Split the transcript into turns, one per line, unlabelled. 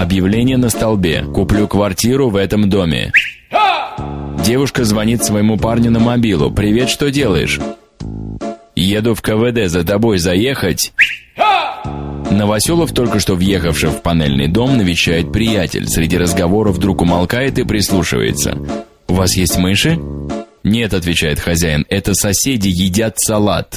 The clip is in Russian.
Объявление на столбе. Куплю квартиру в этом доме. Девушка звонит своему парню на мобилу. «Привет, что делаешь?» «Еду в КВД, за тобой заехать?» Новоселов, только что въехавший в панельный дом, навещает приятель. Среди разговоров вдруг умолкает и прислушивается. «У вас есть мыши?» «Нет», — отвечает хозяин, — «это соседи едят салат».